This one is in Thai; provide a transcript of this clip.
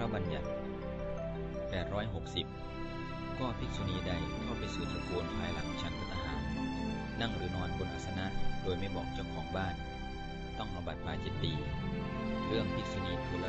ระบัญญัติ 860 ก็ภิกษุณีใดเข้าไปสู่ตระกูลภายหลังชั้นพัตหารนั่งหรือนอนบนอาสนะโดยไม่บอกเจ้าของบ้าน ต้องอาบัตรปาจิตตี เรื่องภิกษุณีทุล